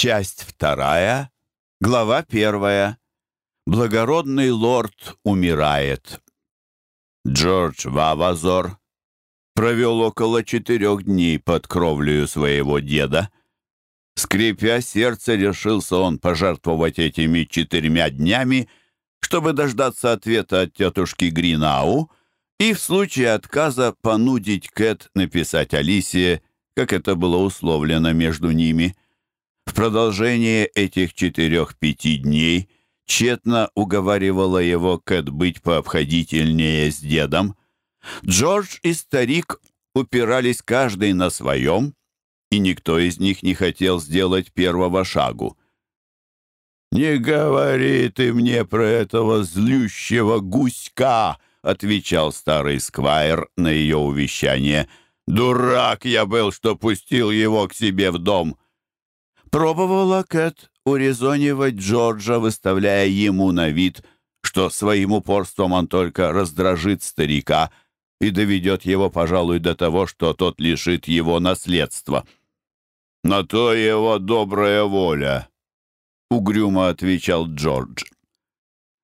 Часть вторая, глава первая. Благородный лорд умирает. Джордж Вавазор провел около четырех дней под кровлею своего деда. Скрипя сердце, решился он пожертвовать этими четырьмя днями, чтобы дождаться ответа от тетушки Гринау и в случае отказа понудить Кэт написать Алисе, как это было условлено между ними – в продолжение этих четырех-пяти дней тщетно уговаривала его Кэт быть пообходительнее с дедом. Джордж и старик упирались каждый на своем, и никто из них не хотел сделать первого шагу. «Не говори ты мне про этого злющего гуська!» — отвечал старый сквайр на ее увещание. «Дурак я был, что пустил его к себе в дом!» Пробовала Кэт урезонивать Джорджа, выставляя ему на вид, что своим упорством он только раздражит старика и доведет его, пожалуй, до того, что тот лишит его наследства. «На то его добрая воля», — угрюмо отвечал Джордж.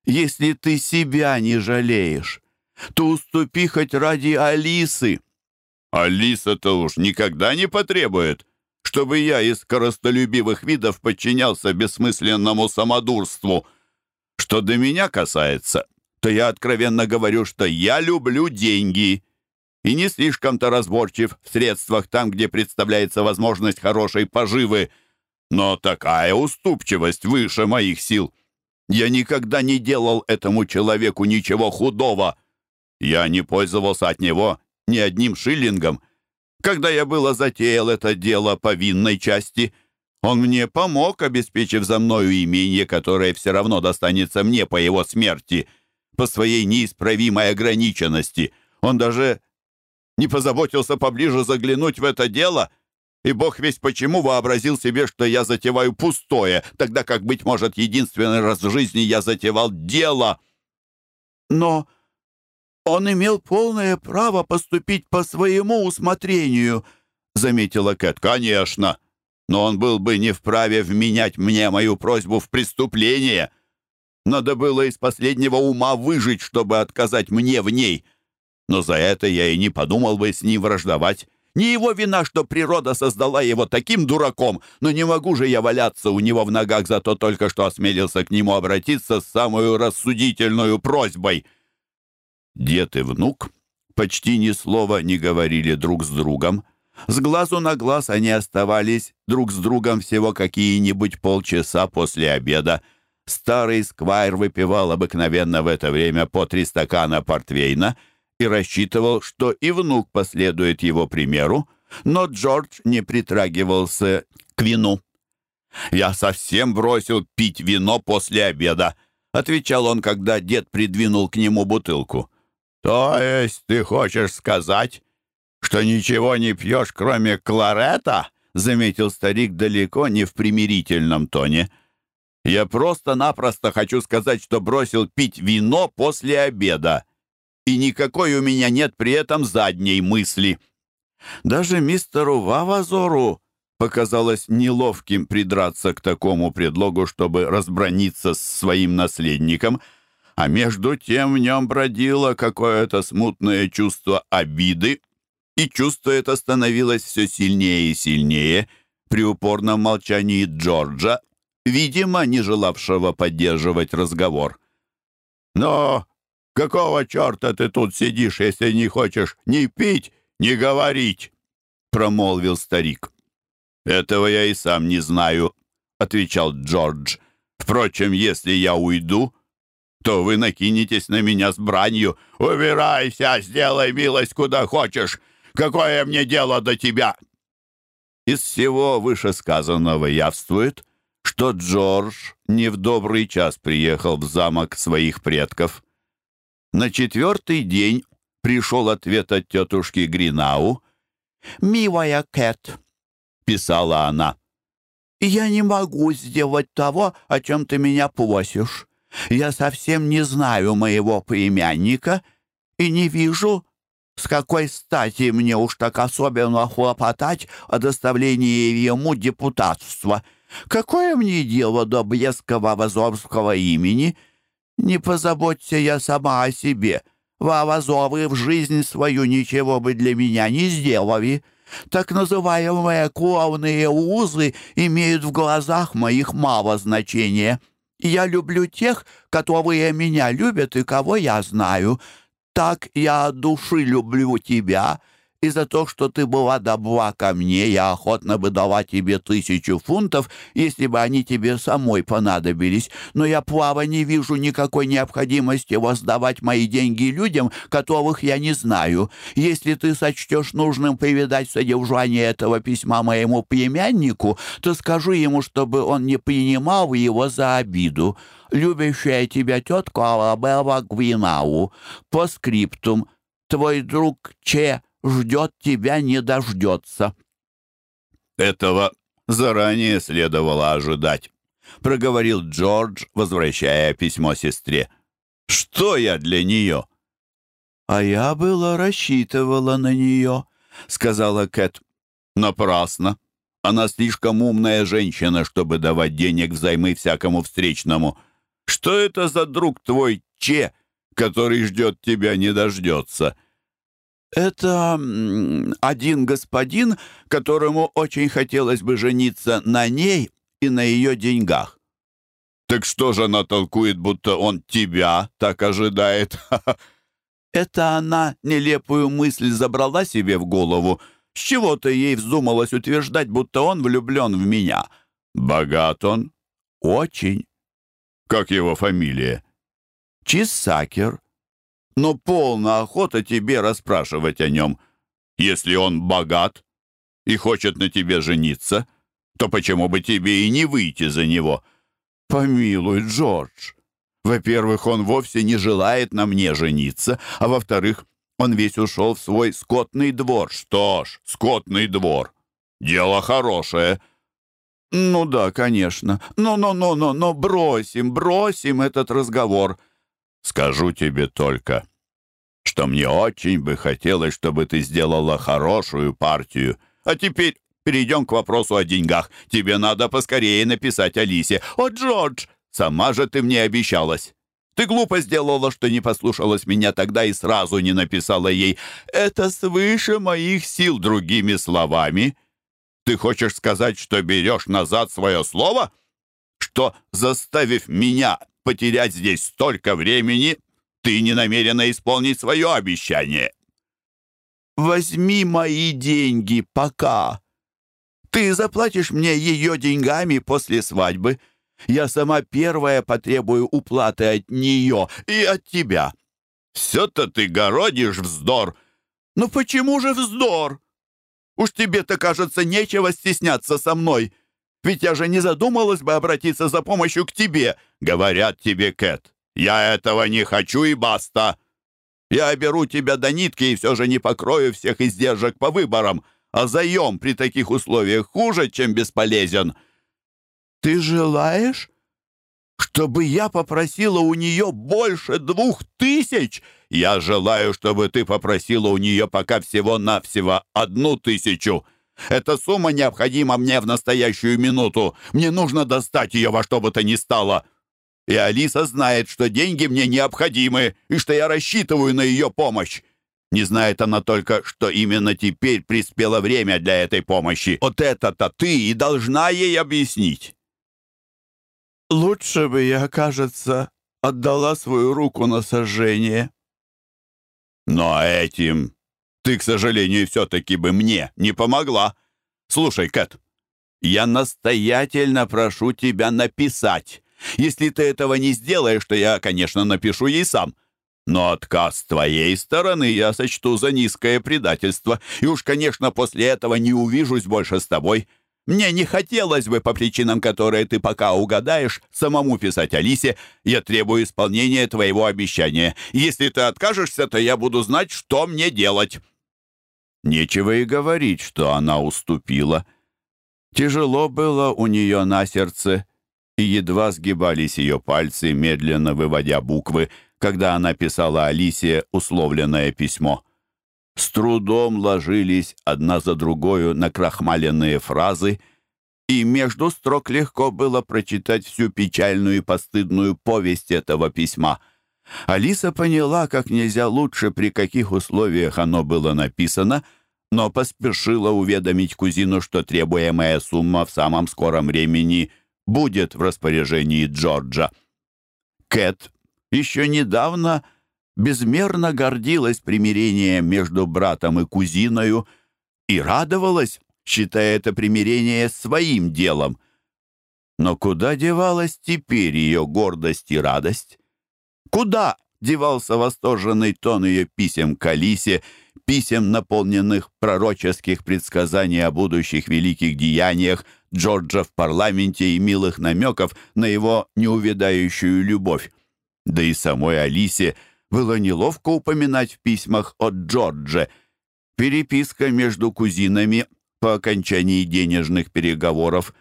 «Если ты себя не жалеешь, то уступи хоть ради Алисы». «Алиса-то уж никогда не потребует», — чтобы я из коростолюбивых видов подчинялся бессмысленному самодурству. Что до меня касается, то я откровенно говорю, что я люблю деньги и не слишком-то разборчив в средствах там, где представляется возможность хорошей поживы. Но такая уступчивость выше моих сил. Я никогда не делал этому человеку ничего худого. Я не пользовался от него ни одним шиллингом — когда я было затеял это дело по винной части. Он мне помог, обеспечив за мною имение, которое все равно достанется мне по его смерти, по своей неисправимой ограниченности. Он даже не позаботился поближе заглянуть в это дело, и бог весь почему вообразил себе, что я затеваю пустое, тогда как, быть может, единственный раз в жизни я затевал дело. Но «Он имел полное право поступить по своему усмотрению», — заметила Кэт. «Конечно, но он был бы не вправе вменять мне мою просьбу в преступление. Надо было из последнего ума выжить, чтобы отказать мне в ней. Но за это я и не подумал бы с ним враждовать. Не его вина, что природа создала его таким дураком, но не могу же я валяться у него в ногах за то только, что осмелился к нему обратиться с самую рассудительную просьбой». Дед и внук почти ни слова не говорили друг с другом. С глазу на глаз они оставались друг с другом всего какие-нибудь полчаса после обеда. Старый сквайр выпивал обыкновенно в это время по три стакана портвейна и рассчитывал, что и внук последует его примеру, но Джордж не а между тем в нем бродило какое-то смутное чувство обиды, и чувство это становилось все сильнее и сильнее при упорном молчании Джорджа, видимо, не желавшего поддерживать разговор. «Но какого черта ты тут сидишь, если не хочешь ни пить, ни говорить?» промолвил старик. «Этого я и сам не знаю», — отвечал Джордж. «Впрочем, если я уйду, то вы накинетесь на меня с бранью. Убирайся, сделай милость куда хочешь. Какое мне дело до тебя?» Из всего вышесказанного явствует, что Джордж не в добрый час приехал в замок своих предков. На четвертый день пришел ответ от тетушки Гринау. «Милая Кэт», — писала она, — «я не могу сделать того, о чем ты меня просишь. Я совсем не знаю моего племянника и не вижу, с какой стати мне уж так особенно хлопотать о доставлении ему депутатства. Какое мне дело из-за того, что ты была добра ко мне, я охотно бы дала тебе тысячу фунтов, если бы они тебе самой понадобились. Но я плава не вижу никакой необходимости воздавать мои деньги людям, которых я не знаю. Если ты сочтешь нужным приведать содержание этого письма моему племяннику, то скажи ему, чтобы он не принимал его за обиду. Любящая тебя тетка Алабела Гвинау. По скриптум. Твой друг Че ждет тебя, не дождется». «Этого заранее следовало ожидать», — проговорил Джордж, возвращая письмо сестре. «Что я для нее?» «А я было рассчитывала на нее», — сказала Кэт. «Напрасно. Она слишком умная женщина, чтобы давать денег взаймы всякому встречному. Что это за друг твой Че, но полна охота тебе расспрашивать о нем. Если он богат и хочет на тебе жениться, то почему бы тебе и не выйти за него? Помилуй, Джордж. Во-первых, он вовсе не желает на мне жениться, а во-вторых, он весь ушел в свой скотный двор. Что ж, скотный двор. Дело хорошее. Ну да, конечно. Но-но-но-но-но бросим, бросим этот разговор. — Скажу тебе только, что мне очень бы хотелось, чтобы ты сделала хорошую партию. А теперь перейдем к вопросу о деньгах. Тебе надо поскорее написать Алисе. О, Джордж, сама же ты мне обещалась. Ты глупо сделала, что не послушалась меня тогда и сразу не написала ей. Это свыше моих сил, другими словами. Ты хочешь сказать, что берешь назад свое слово? Что, заставив меня потерять здесь столько времени, ты не намерена исполнить свое обещание. Возьми мои деньги пока. Ты заплатишь мне ее деньгами после свадьбы. Я сама первая потребую уплаты от нее и от тебя. Все-то ты городишь вздор. Ну почему же вздор? Уж тебе-то, кажется, нечего стесняться со мной». Ведь я же не задумалась бы обратиться за помощью к тебе. Говорят Ты, к сожалению, все-таки бы мне не помогла. Слушай, Кэт, я настоятельно прошу тебя написать. Если ты этого не сделаешь, то я, конечно, напишу ей сам. Но отказ с твоей стороны я сочту за низкое предательство. И уж, конечно, после этого не увижусь больше с тобой. Мне не хотелось бы, по причинам, которые ты пока угадаешь, самому писать Алисе. Я требую исполнения твоего обещания. Если ты откажешься, то я буду знать, что мне делать». Нечего и говорить, что она уступила. Тяжело было у нее на сердце, и едва сгибались ее пальцы, медленно выводя буквы, когда она писала Алисе условленное письмо. С трудом ложились одна за другою на крахмаленные фразы, и между строк легко было прочитать всю печальную и постыдную повесть этого письма — Алиса поняла, как нельзя лучше, при каких условиях оно было написано, но поспешила уведомить кузину, что требуемая сумма в самом скором времени будет в распоряжении Джорджа. Кэт еще недавно безмерно гордилась примирением между братом и кузиною и радовалась, считая это примирение своим делом. Но куда девалась теперь ее гордость и радость? Куда девался восторженный тон ее писем к Алисе, писем, наполненных пророческих предсказаний о будущих великих деяниях Джорджа в парламенте и милых намеков на его неувядающую любовь. Да и самой Алисе было неловко упоминать в письмах от Джорджа. Переписка между кузинами по окончании денежных переговоров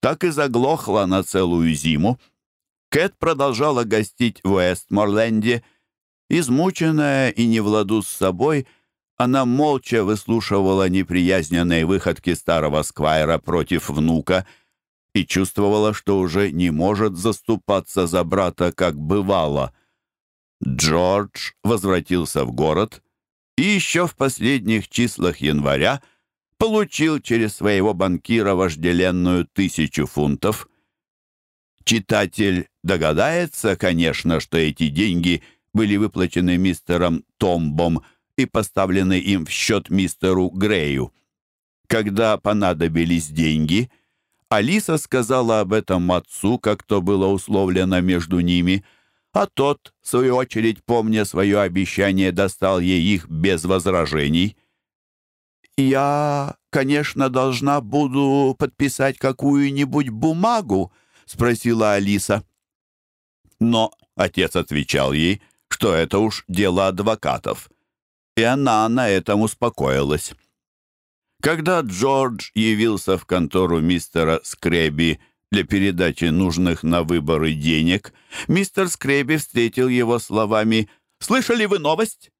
так и заглохла на целую зиму, Кэт продолжала гостить в Уэстморленде. Измученная и не в ладу с собой, она молча выслушивала неприязненные выходки старого сквайра против внука и чувствовала, что уже не может заступаться за брата, как бывало. Джордж возвратился в город и еще в последних числах января получил через своего банкира вожделенную тысячу фунтов – Читатель догадается, конечно, что эти деньги были выплачены мистером Томбом и поставлены им в счет мистеру Грею. Когда понадобились деньги, Алиса сказала об этом отцу, как то было условлено между ними, а тот, в свою очередь, помня свое обещание, достал ей их без возражений. «Я, конечно, должна буду подписать какую-нибудь бумагу», спросила Алиса. Но отец отвечал ей, что это уж дело адвокатов. И она на этом успокоилась. Когда Джордж явился в контору мистера Скреби для передачи нужных на выборы денег, мистер Скреби встретил его словами «Слышали вы новость?»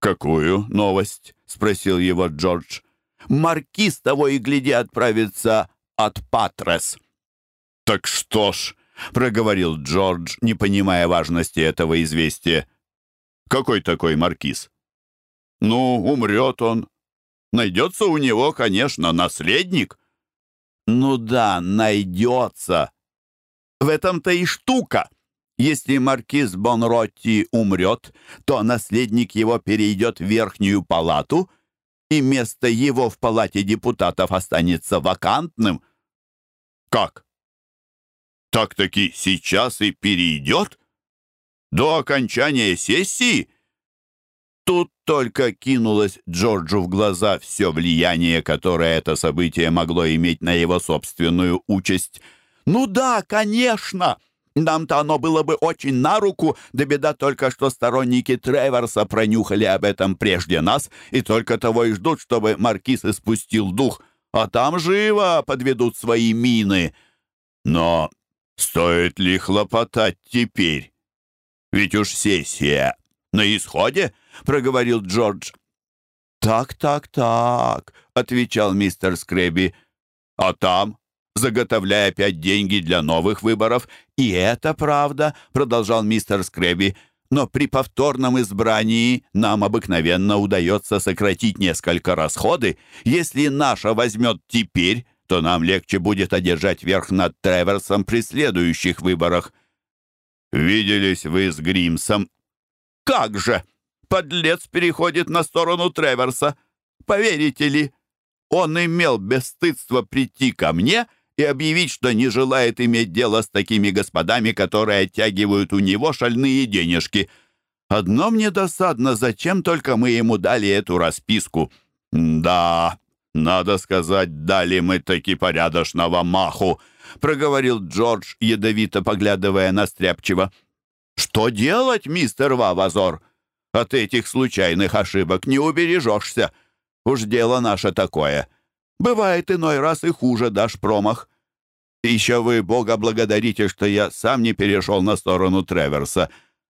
«Какую новость?» — спросил его Джордж. «Маркиз того и гляди отправится от Патрес». Так что ж, проговорил Джордж, не понимая важности этого известия. «Какой такой маркиз?» «Ну, умрет он. Найдется у него, конечно, наследник». «Ну да, найдется. В этом-то и штука. Если маркиз Бонротти умрет, то наследник его перейдет в верхнюю палату, и место его в палате депутатов останется вакантным». «Как?» Так-таки сейчас и перейдет? До окончания сессии? Тут только кинулось Джорджу в глаза все влияние, которое это событие могло иметь на его собственную участь. «Ну да, конечно!» Нам-то оно было бы очень на руку, да беда только, что сторонники Треворса пронюхали Стоит ли хлопотать теперь? Ведь уж сессия на исходе, — проговорил Джордж. «Так, так, так», — отвечал мистер Скрэби. «А там, заготовляя опять деньги для новых выборов, и это правда», — продолжал мистер Скрэби. «Но при повторном избрании нам обыкновенно удается сократить несколько расходы. Если наша возьмет теперь, то нам легче будет одержать верх над Треверсом при следующих выборах. Виделись вы с Гримсом? Как же! Подлец переходит на сторону Треверса. Поверите ли, он имел бесстыдство прийти ко мне и объявить, что не желает иметь дело с такими господами, которые оттягивают у него шальные денежки. Одно мне досадно, зачем только мы ему дали эту расписку. Да, «Надо сказать, дали мы таки порядочного маху», — проговорил Джордж, ядовито поглядывая на Стряпчева. «Что делать, мистер Вавазор? От этих случайных ошибок не убережешься. Уж дело наше такое. Бывает иной раз и хуже дашь промах. Еще вы Бога благодарите, что я сам не перешел на сторону Треверса.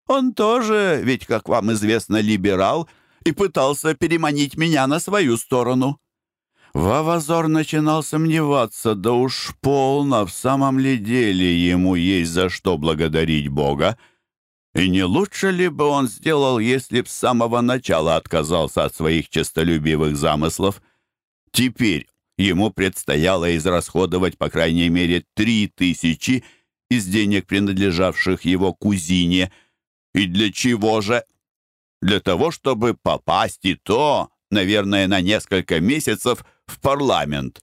Он тоже, ведь, как вам известно, либерал» и пытался переманить меня на свою сторону. Вавазор начинал сомневаться, да уж полно, в самом ли деле ему есть за что благодарить Бога. И не лучше ли бы он сделал, если б с самого начала отказался от своих честолюбивых замыслов? Теперь ему предстояло израсходовать по крайней мере три тысячи из денег, принадлежавших его кузине. И для чего же? в парламент.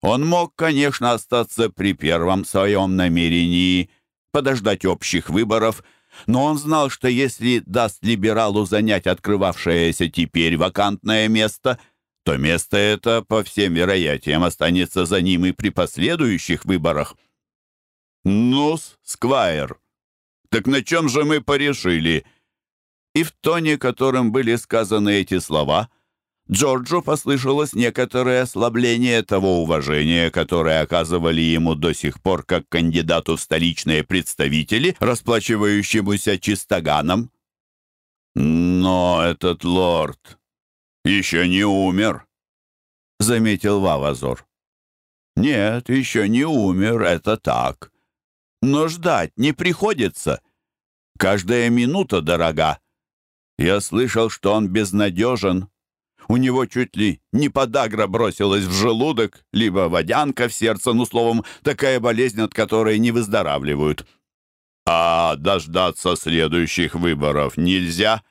Он мог, конечно, остаться при первом своем намерении подождать общих выборов, но он знал, что если даст либералу занять открывавшееся теперь вакантное место, то место это, по всем вероятиям, останется за ним и при последующих выборах. «Ну-с, Сквайр, так на чем же мы порешили?» И в тоне, которым были сказаны эти слова – Джорджо послышалось некоторое ослабление того уважения, которое оказывали ему до сих пор как кандидату в столичные представители, расплачивающемуся чистоганом. «Но этот лорд еще не умер», — заметил Вавазор. «Нет, еще не умер, это так. Но ждать не приходится. Каждая минута дорога. Я слышал, что он безнадежен». У него чуть ли не подагра бросилась в желудок, либо водянка в сердце, ну, словом, такая болезнь, от которой не выздоравливают. А дождаться следующих выборов нельзя?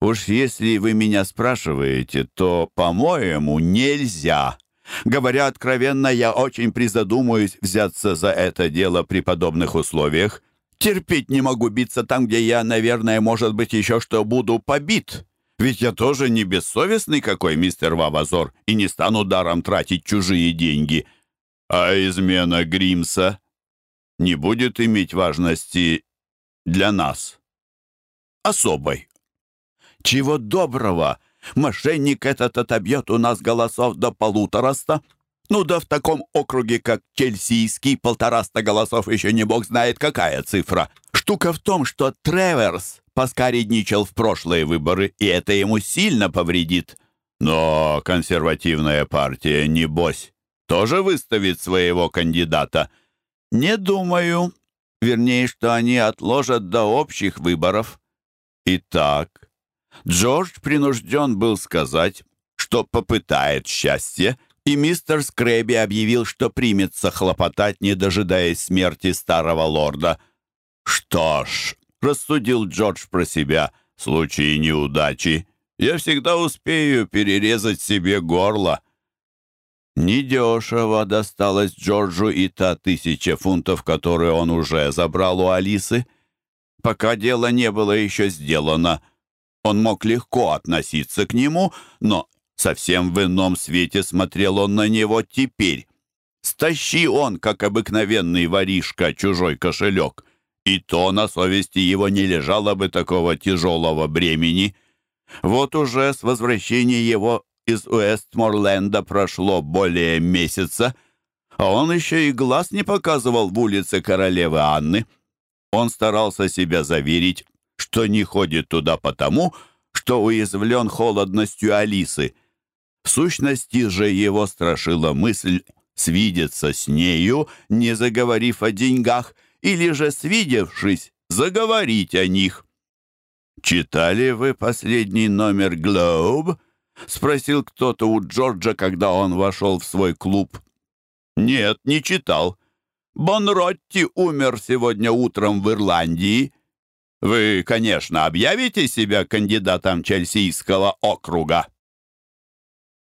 Уж если вы меня спрашиваете, то, по-моему, нельзя. Говоря откровенно, я очень призадумаюсь взяться за это дело при подобных условиях. Терпеть не могу биться там, где я, наверное, может быть, еще что буду побит». Ведь я тоже не бессовестный какой, мистер Вавазор, и не стану даром тратить чужие деньги. А измена Гримса не будет иметь важности для нас. Особой. Чего доброго, мошенник этот отобьет у нас голосов до полутораста. Ну да в таком округе, как Чельсийский, полтораста голосов еще не бог знает какая цифра. Штука в том, что Треверс поскаредничал в прошлые выборы, и это ему сильно повредит. Но консервативная партия, небось, тоже выставит своего кандидата. Не думаю. Вернее, что они отложат до рассудил Джордж про себя. В случае неудачи я всегда успею перерезать себе горло. Недешево досталось Джорджу и та тысяча фунтов, которые он уже забрал у Алисы. Пока дело не было еще сделано, он мог легко относиться к нему, но совсем в ином свете смотрел он на него теперь. Стащи он, как обыкновенный воришка, чужой кошелек — и то на совести его не лежало бы такого тяжелого бремени. Вот уже с возвращения его из Уэстморленда прошло более месяца, а он еще и глаз не показывал в улице королевы Анны. Он старался себя заверить, что не ходит туда потому, что уязвлен холодностью Алисы. В сущности же его страшила мысль свидеться с нею, не заговорив о деньгах — или же, свидевшись, заговорить о них. «Читали вы последний номер «Глоб»?» — спросил кто-то у Джорджа, когда он вошел в свой клуб. «Нет, не читал. Бонротти умер сегодня утром в Ирландии. Вы, конечно, объявите себя кандидатом Чельсийского округа».